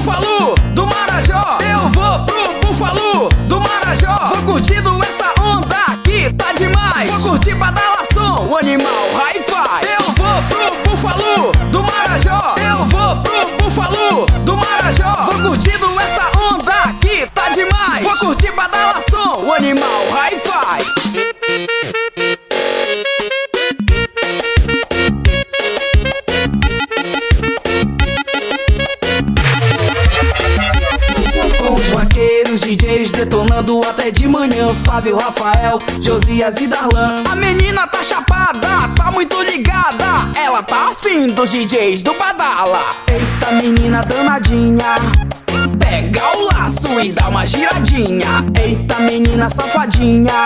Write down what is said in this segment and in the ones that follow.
Falou? DJs detonando até de manhã. Fábio, Rafael, Josias e Darlan. A menina tá chapada, tá muito ligada. Ela tá afim dos DJs do Badala. Eita, menina danadinha. Pega o laço e dá uma giradinha. Eita, menina safadinha.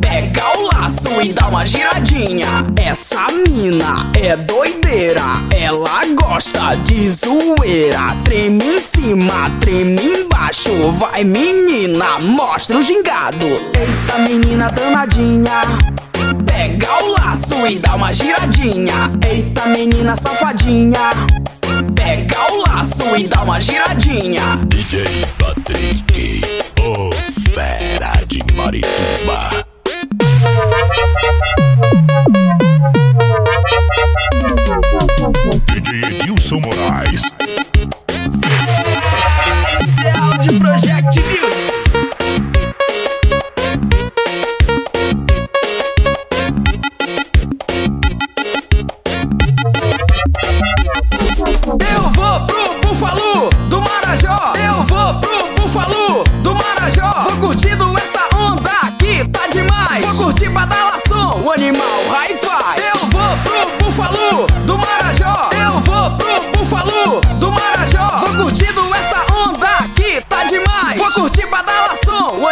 Pega o laço e dá uma giradinha. Essa mina é doideira. Ela gosta de zoeira. Treme em cima, treme embaixo. Vai, menina, mostra o gingado. Eita, menina danadinha. Pega o laço e dá uma giradinha. Eita, menina safadinha. Pega o laço e dá uma giradinha. DJ Patrick, o fera de Marituba. Edilson Moraes.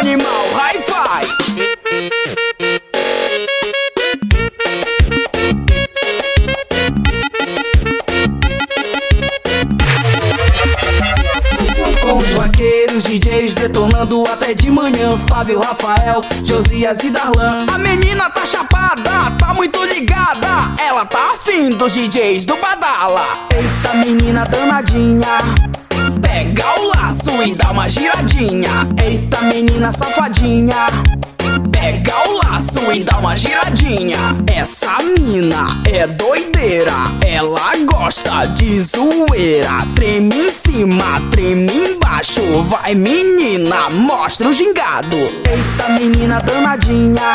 Animal hi-fi. Com os vaqueiros, DJs detonando até de manhã. Fábio, Rafael, Josias e Darlan. A menina tá chapada, tá muito ligada. Ela tá afim dos DJs do Badala. Eita, menina danadinha. Pega o laço e dá uma giradinha. Eita, menina safadinha. Pega o laço e dá uma giradinha. Essa mina é doideira. Ela gosta de zoeira. Treme em cima, treme embaixo. Vai, menina, mostra o gingado. Eita, menina danadinha.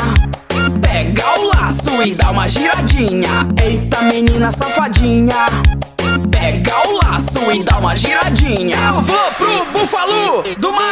Pega o laço e dá uma giradinha. Eita, menina safadinha. Pega o laço e dá uma giradinha. Eu vou pro Búfalo do Marajó.